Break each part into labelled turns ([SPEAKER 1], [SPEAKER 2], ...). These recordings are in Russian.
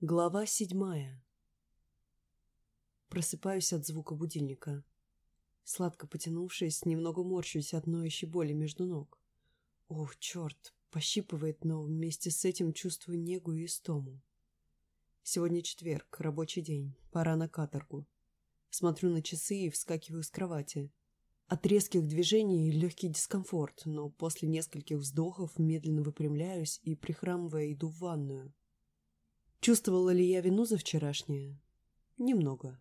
[SPEAKER 1] Глава седьмая. Просыпаюсь от звука будильника. Сладко потянувшись, немного морщусь от ноющей боли между ног. Ох, черт, пощипывает, но вместе с этим чувствую негу и истому. Сегодня четверг, рабочий день, пора на каторгу. Смотрю на часы и вскакиваю с кровати. От резких движений легкий дискомфорт, но после нескольких вздохов медленно выпрямляюсь и, прихрамывая, иду в ванную. Чувствовала ли я вину за вчерашнее? Немного.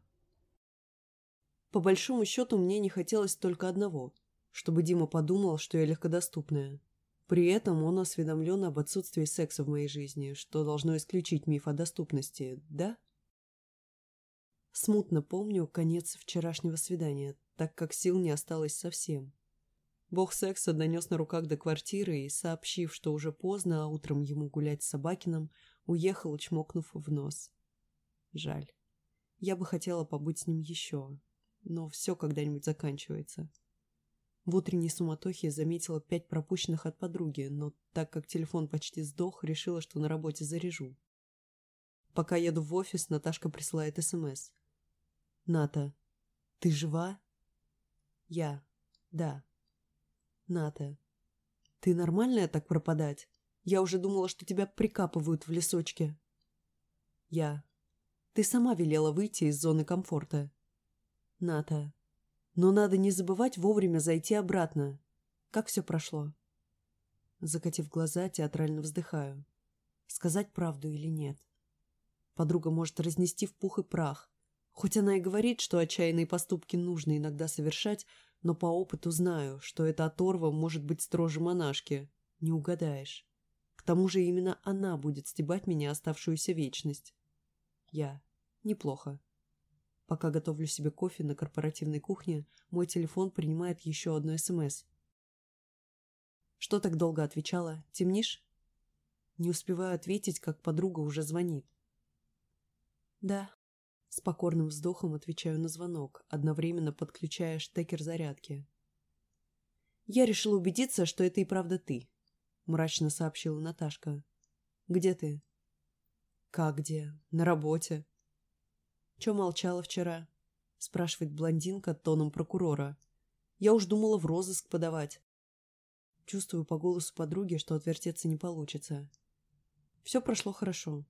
[SPEAKER 1] По большому счету, мне не хотелось только одного, чтобы Дима подумал, что я легкодоступная. При этом он осведомлен об отсутствии секса в моей жизни, что должно исключить миф о доступности, да? Смутно помню конец вчерашнего свидания, так как сил не осталось совсем. Бог секса донес на руках до квартиры и, сообщив, что уже поздно, а утром ему гулять с Собакиным, Уехал, чмокнув в нос. Жаль. Я бы хотела побыть с ним еще, но все когда-нибудь заканчивается. В утренней суматохе заметила пять пропущенных от подруги, но так как телефон почти сдох, решила, что на работе заряжу. Пока еду в офис, Наташка присылает СМС. «Ната, ты жива?» «Я. Да». «Ната, ты нормальная так пропадать?» Я уже думала, что тебя прикапывают в лесочке. Я. Ты сама велела выйти из зоны комфорта. Ната. Но надо не забывать вовремя зайти обратно. Как все прошло? Закатив глаза, театрально вздыхаю. Сказать правду или нет? Подруга может разнести в пух и прах. Хоть она и говорит, что отчаянные поступки нужно иногда совершать, но по опыту знаю, что эта оторва может быть строже монашки. Не угадаешь тому же именно она будет стебать меня оставшуюся вечность. Я. Неплохо. Пока готовлю себе кофе на корпоративной кухне, мой телефон принимает еще одно СМС. Что так долго отвечала? Темнишь? Не успеваю ответить, как подруга уже звонит. Да. С покорным вздохом отвечаю на звонок, одновременно подключая штекер зарядки. Я решила убедиться, что это и правда ты мрачно сообщила Наташка. «Где ты?» «Как где? На работе». «Чё молчала вчера?» спрашивает блондинка тоном прокурора. «Я уж думала в розыск подавать». Чувствую по голосу подруги, что отвертеться не получится. Все прошло хорошо.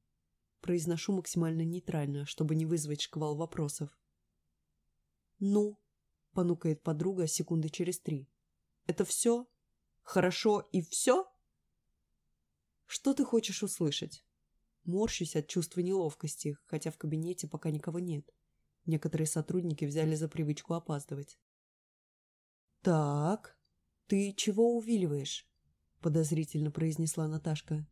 [SPEAKER 1] Произношу максимально нейтрально, чтобы не вызвать шквал вопросов. «Ну?» — понукает подруга секунды через три. «Это все? Хорошо и все?» Что ты хочешь услышать? Морщусь от чувства неловкости, хотя в кабинете пока никого нет. Некоторые сотрудники взяли за привычку опаздывать. «Так, ты чего увиливаешь?» — подозрительно произнесла Наташка.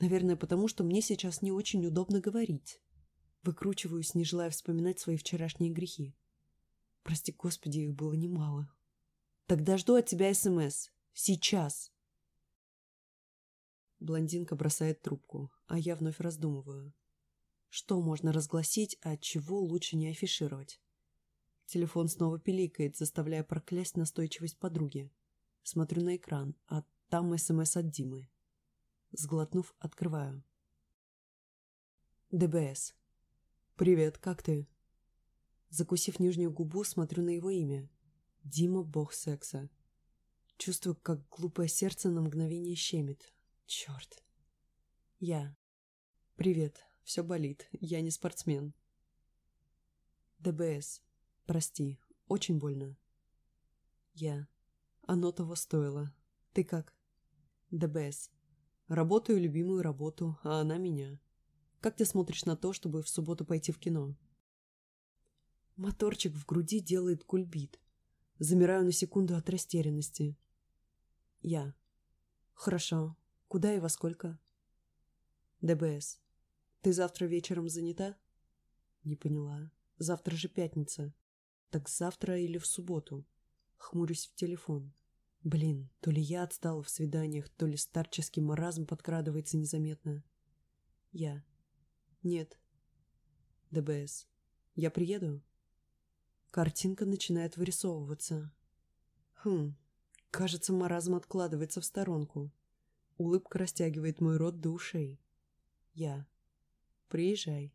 [SPEAKER 1] «Наверное, потому что мне сейчас не очень удобно говорить. Выкручиваюсь, не желая вспоминать свои вчерашние грехи. Прости, Господи, их было немало. Тогда жду от тебя СМС. Сейчас!» Блондинка бросает трубку, а я вновь раздумываю. Что можно разгласить, а чего лучше не афишировать? Телефон снова пиликает, заставляя проклясть настойчивость подруги. Смотрю на экран, а там СМС от Димы. Сглотнув, открываю. ДБС. «Привет, как ты?» Закусив нижнюю губу, смотрю на его имя. Дима – бог секса. Чувствую, как глупое сердце на мгновение щемит, Черт. Я. Привет. Все болит. Я не спортсмен. ДБС. Прости. Очень больно. Я. Оно того стоило. Ты как? ДБС. Работаю любимую работу, а она меня. Как ты смотришь на то, чтобы в субботу пойти в кино? Моторчик в груди делает кульбит. Замираю на секунду от растерянности. Я. Хорошо. Куда и во сколько? ДБС. Ты завтра вечером занята? Не поняла. Завтра же пятница. Так завтра или в субботу? Хмурюсь в телефон. Блин, то ли я отстала в свиданиях, то ли старческий маразм подкрадывается незаметно. Я. Нет. ДБС. Я приеду? Картинка начинает вырисовываться. Хм, кажется, маразм откладывается в сторонку. Улыбка растягивает мой рот до ушей. Я. Приезжай.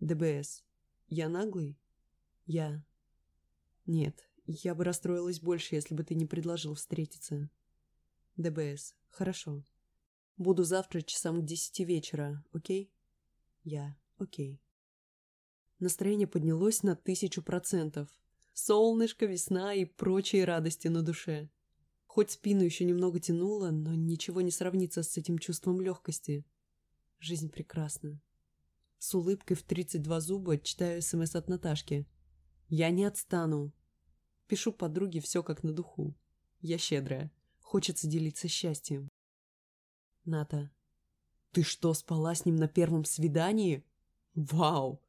[SPEAKER 1] ДБС. Я наглый? Я. Нет, я бы расстроилась больше, если бы ты не предложил встретиться. ДБС. Хорошо. Буду завтра часам к десяти вечера, окей? Я. Окей. Настроение поднялось на тысячу процентов. Солнышко, весна и прочие радости на душе. Хоть спину еще немного тянуло, но ничего не сравнится с этим чувством легкости. Жизнь прекрасна. С улыбкой в 32 зуба читаю СМС от Наташки. «Я не отстану». Пишу подруге все как на духу. Я щедрая. Хочется делиться счастьем. Ната. «Ты что, спала с ним на первом свидании? Вау!»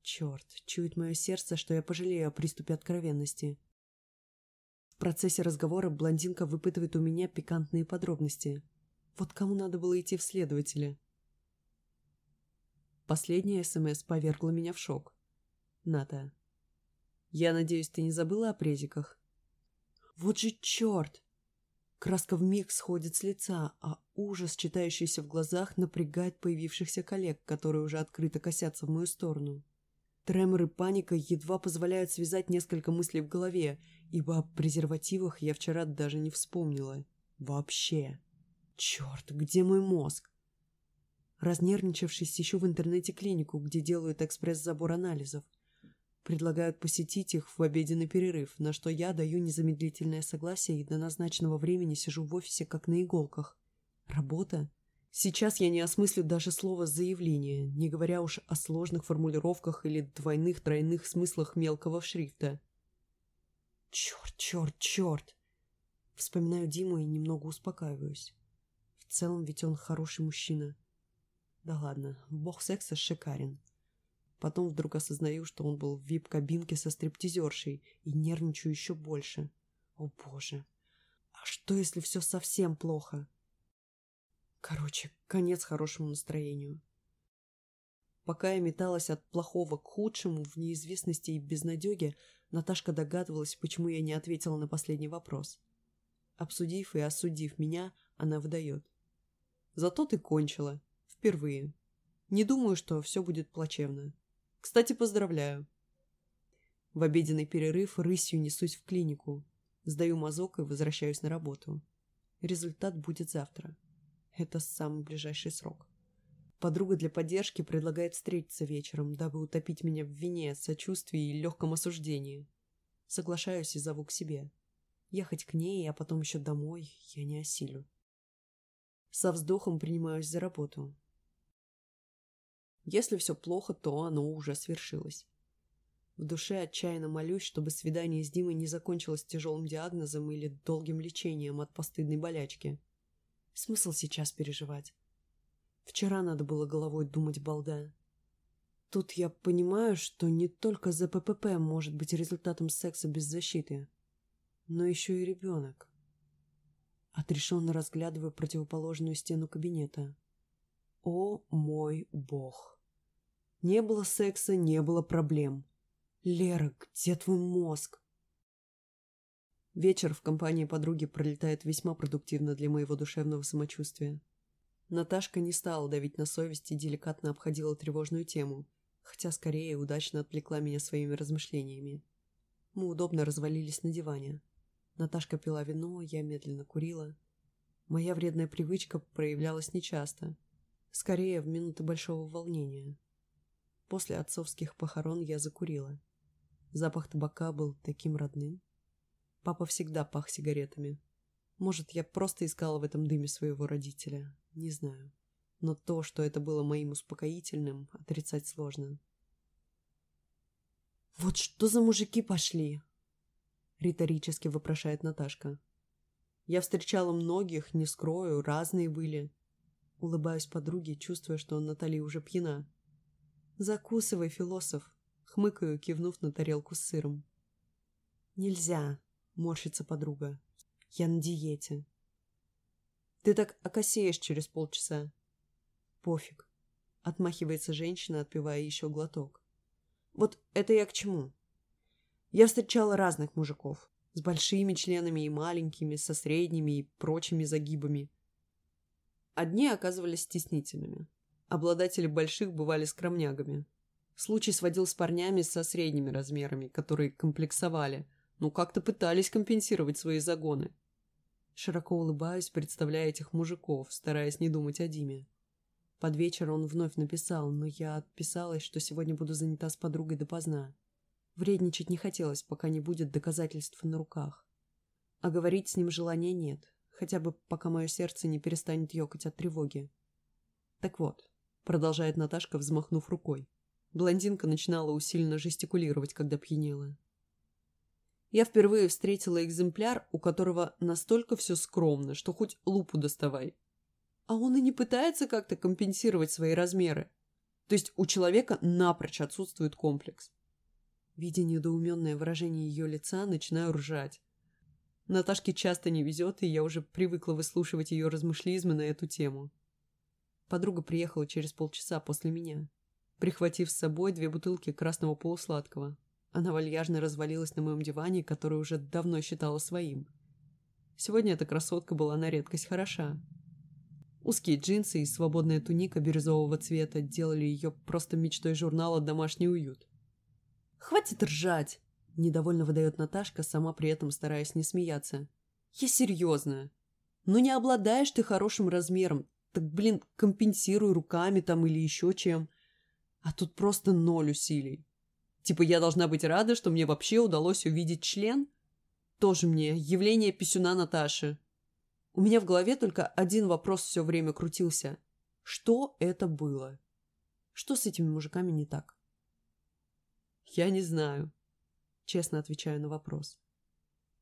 [SPEAKER 1] Черт, чует мое сердце, что я пожалею о приступе откровенности. Процессе разговора блондинка выпытывает у меня пикантные подробности. Вот кому надо было идти в следователи? Последняя СМС повергла меня в шок. Ната. Я надеюсь, ты не забыла о презиках? Вот же черт! Краска вмиг сходит с лица, а ужас, читающийся в глазах, напрягает появившихся коллег, которые уже открыто косятся в мою сторону. Тремор и паника едва позволяют связать несколько мыслей в голове, ибо о презервативах я вчера даже не вспомнила. Вообще. Черт, где мой мозг? Разнервничавшись, ищу в интернете клинику, где делают экспресс-забор анализов. Предлагают посетить их в обеденный перерыв, на что я даю незамедлительное согласие и до назначенного времени сижу в офисе как на иголках. Работа? Сейчас я не осмыслю даже слово «заявление», не говоря уж о сложных формулировках или двойных-тройных смыслах мелкого шрифта. Черт, черт, черт! Вспоминаю Диму и немного успокаиваюсь. В целом ведь он хороший мужчина. Да ладно, бог секса шикарен. Потом вдруг осознаю, что он был в вип-кабинке со стриптизершей и нервничаю еще больше. О боже. А что, если все совсем плохо? Короче, конец хорошему настроению. Пока я металась от плохого к худшему в неизвестности и безнадеге, Наташка догадывалась, почему я не ответила на последний вопрос. Обсудив и осудив меня, она выдает. «Зато ты кончила. Впервые. Не думаю, что все будет плачевно. Кстати, поздравляю. В обеденный перерыв рысью несусь в клинику. Сдаю мазок и возвращаюсь на работу. Результат будет завтра. Это самый ближайший срок. Подруга для поддержки предлагает встретиться вечером, дабы утопить меня в вине, сочувствии и легком осуждении. Соглашаюсь и зову к себе. Ехать к ней, а потом еще домой я не осилю. Со вздохом принимаюсь за работу. Если все плохо, то оно уже свершилось. В душе отчаянно молюсь, чтобы свидание с Димой не закончилось тяжелым диагнозом или долгим лечением от постыдной болячки. Смысл сейчас переживать? Вчера надо было головой думать балда. Тут я понимаю, что не только ЗППП может быть результатом секса без защиты, но еще и ребенок. Отрешенно разглядываю противоположную стену кабинета. О мой бог! Не было секса, не было проблем. Лера, где твой мозг? Вечер в компании подруги пролетает весьма продуктивно для моего душевного самочувствия. Наташка не стала давить на совесть и деликатно обходила тревожную тему, хотя скорее удачно отвлекла меня своими размышлениями. Мы удобно развалились на диване. Наташка пила вино, я медленно курила. Моя вредная привычка проявлялась нечасто — Скорее, в минуты большого волнения. После отцовских похорон я закурила. Запах табака был таким родным. Папа всегда пах сигаретами. Может, я просто искала в этом дыме своего родителя. Не знаю. Но то, что это было моим успокоительным, отрицать сложно. «Вот что за мужики пошли?» Риторически вопрошает Наташка. «Я встречала многих, не скрою, разные были. Улыбаюсь подруге, чувствуя, что Натали уже пьяна. «Закусывай, философ!» Хмыкаю, кивнув на тарелку с сыром. «Нельзя!» — морщится подруга. «Я на диете». «Ты так окосеешь через полчаса». «Пофиг», — отмахивается женщина, отпивая еще глоток. «Вот это я к чему?» Я встречала разных мужиков. С большими членами и маленькими, со средними и прочими загибами. Одни оказывались стеснительными, Обладатели больших бывали скромнягами. Случай сводил с парнями со средними размерами, которые комплексовали, но как-то пытались компенсировать свои загоны. Широко улыбаюсь, представляя этих мужиков, стараясь не думать о Диме. Под вечер он вновь написал, но я отписалась, что сегодня буду занята с подругой допоздна. Вредничать не хотелось, пока не будет доказательств на руках. А говорить с ним желания нет, хотя бы пока мое сердце не перестанет ёкать от тревоги. Так вот, продолжает Наташка, взмахнув рукой. Блондинка начинала усиленно жестикулировать, когда пьянела. Я впервые встретила экземпляр, у которого настолько все скромно, что хоть лупу доставай. А он и не пытается как-то компенсировать свои размеры. То есть у человека напрочь отсутствует комплекс. Видя недоуменное выражение ее лица, начинаю ржать. Наташке часто не везет, и я уже привыкла выслушивать ее размышлизмы на эту тему. Подруга приехала через полчаса после меня, прихватив с собой две бутылки красного полусладкого. Она вальяжно развалилась на моем диване, который уже давно считала своим. Сегодня эта красотка была на редкость хороша. Узкие джинсы и свободная туника бирюзового цвета делали ее просто мечтой журнала «Домашний уют». «Хватит ржать!» – недовольно выдает Наташка, сама при этом стараясь не смеяться. «Я серьезно. Ну не обладаешь ты хорошим размером, так, блин, компенсируй руками там или еще чем. А тут просто ноль усилий. Типа я должна быть рада, что мне вообще удалось увидеть член? Тоже мне явление писюна Наташи. У меня в голове только один вопрос все время крутился. Что это было? Что с этими мужиками не так? Я не знаю. Честно отвечаю на вопрос.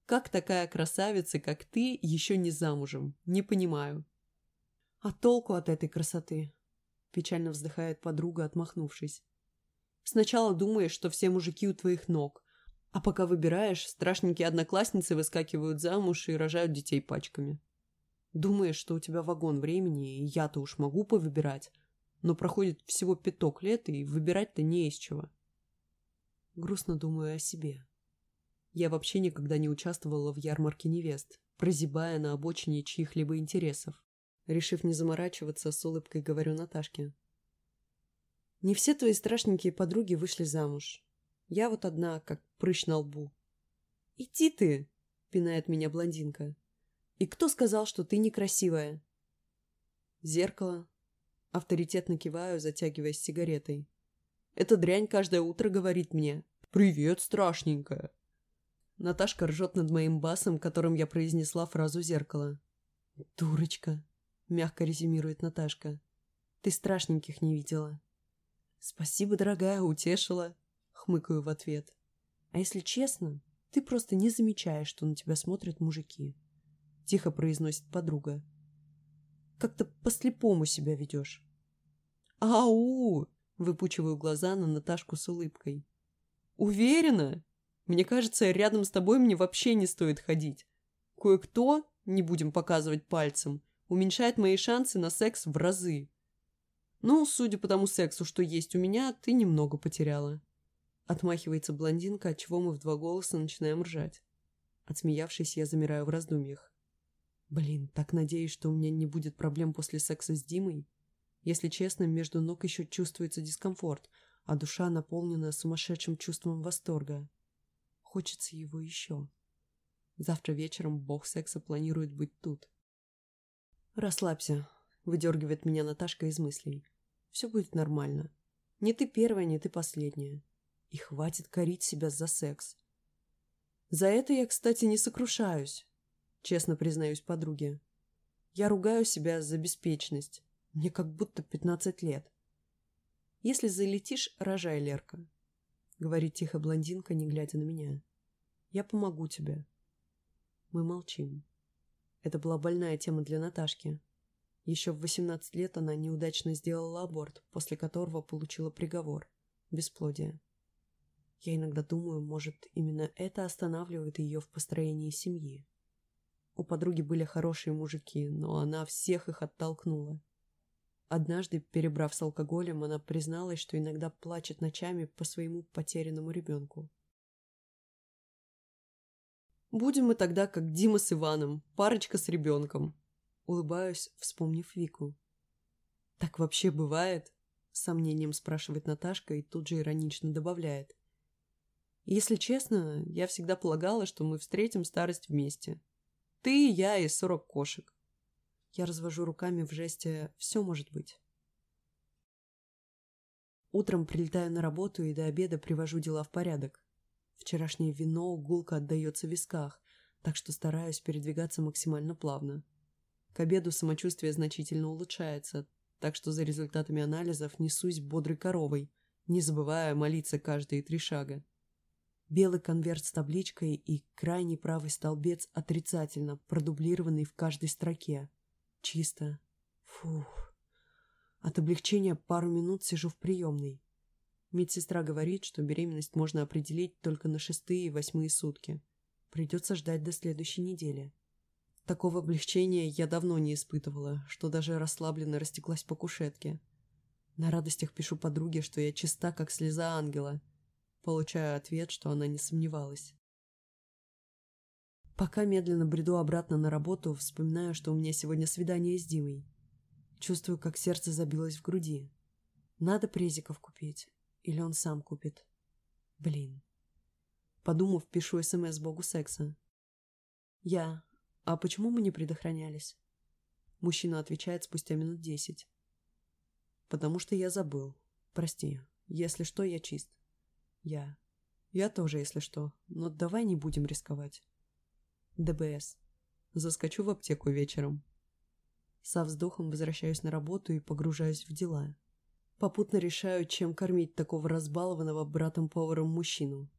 [SPEAKER 1] Как такая красавица, как ты, еще не замужем? Не понимаю. А толку от этой красоты? Печально вздыхает подруга, отмахнувшись. Сначала думаешь, что все мужики у твоих ног, а пока выбираешь, страшненькие одноклассницы выскакивают замуж и рожают детей пачками. Думаешь, что у тебя вагон времени, и я-то уж могу повыбирать, но проходит всего пяток лет, и выбирать-то не из чего. Грустно думаю о себе. Я вообще никогда не участвовала в ярмарке невест, прозябая на обочине чьих-либо интересов. Решив не заморачиваться, с улыбкой говорю Наташке. Не все твои страшненькие подруги вышли замуж. Я вот одна, как прыщ на лбу. «Иди ты!» — пинает меня блондинка. «И кто сказал, что ты некрасивая?» «Зеркало». Авторитетно киваю, затягиваясь сигаретой. Эта дрянь каждое утро говорит мне «Привет, страшненькая!» Наташка ржет над моим басом, которым я произнесла фразу «зеркало». «Дурочка!» — мягко резюмирует Наташка. «Ты страшненьких не видела». «Спасибо, дорогая, утешила», — хмыкаю в ответ. «А если честно, ты просто не замечаешь, что на тебя смотрят мужики», — тихо произносит подруга. «Как-то по-слепому себя ведешь». «Ау!» — выпучиваю глаза на Наташку с улыбкой. «Уверена? Мне кажется, рядом с тобой мне вообще не стоит ходить. Кое-кто, не будем показывать пальцем, уменьшает мои шансы на секс в разы. «Ну, судя по тому сексу, что есть у меня, ты немного потеряла». Отмахивается блондинка, отчего мы в два голоса начинаем ржать. Отсмеявшись, я замираю в раздумьях. Блин, так надеюсь, что у меня не будет проблем после секса с Димой. Если честно, между ног еще чувствуется дискомфорт, а душа наполнена сумасшедшим чувством восторга. Хочется его еще. Завтра вечером бог секса планирует быть тут. Расслабься, Выдергивает меня Наташка из мыслей. Все будет нормально. Не ты первая, не ты последняя. И хватит корить себя за секс. За это я, кстати, не сокрушаюсь. Честно признаюсь подруге. Я ругаю себя за беспечность. Мне как будто пятнадцать лет. Если залетишь, рожай, Лерка. Говорит тихо блондинка, не глядя на меня. Я помогу тебе. Мы молчим. Это была больная тема для Наташки. Еще в 18 лет она неудачно сделала аборт, после которого получила приговор – бесплодие. Я иногда думаю, может, именно это останавливает ее в построении семьи. У подруги были хорошие мужики, но она всех их оттолкнула. Однажды, перебрав с алкоголем, она призналась, что иногда плачет ночами по своему потерянному ребенку. «Будем мы тогда, как Дима с Иваном, парочка с ребенком», Улыбаюсь, вспомнив Вику. «Так вообще бывает?» — с сомнением спрашивает Наташка и тут же иронично добавляет. «Если честно, я всегда полагала, что мы встретим старость вместе. Ты, я и сорок кошек». Я развожу руками в жесте «все может быть». Утром прилетаю на работу и до обеда привожу дела в порядок. Вчерашнее вино гулко отдается в висках, так что стараюсь передвигаться максимально плавно. К обеду самочувствие значительно улучшается, так что за результатами анализов несусь бодрой коровой, не забывая молиться каждые три шага. Белый конверт с табличкой и крайний правый столбец отрицательно, продублированный в каждой строке. Чисто. Фух. От облегчения пару минут сижу в приемной. Медсестра говорит, что беременность можно определить только на шестые и восьмые сутки. Придется ждать до следующей недели. Такого облегчения я давно не испытывала, что даже расслабленно растеклась по кушетке. На радостях пишу подруге, что я чиста, как слеза ангела. Получаю ответ, что она не сомневалась. Пока медленно бреду обратно на работу, вспоминаю, что у меня сегодня свидание с Димой. Чувствую, как сердце забилось в груди. Надо презиков купить. Или он сам купит. Блин. Подумав, пишу СМС богу секса. Я. А почему мы не предохранялись? Мужчина отвечает спустя минут десять. Потому что я забыл. Прости. Если что, я чист. Я. Я тоже, если что. Но давай не будем рисковать. ДБС. Заскочу в аптеку вечером. Со вздохом возвращаюсь на работу и погружаюсь в дела. Попутно решаю, чем кормить такого разбалованного братом-поваром мужчину.